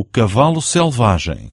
o cavalo selvagem.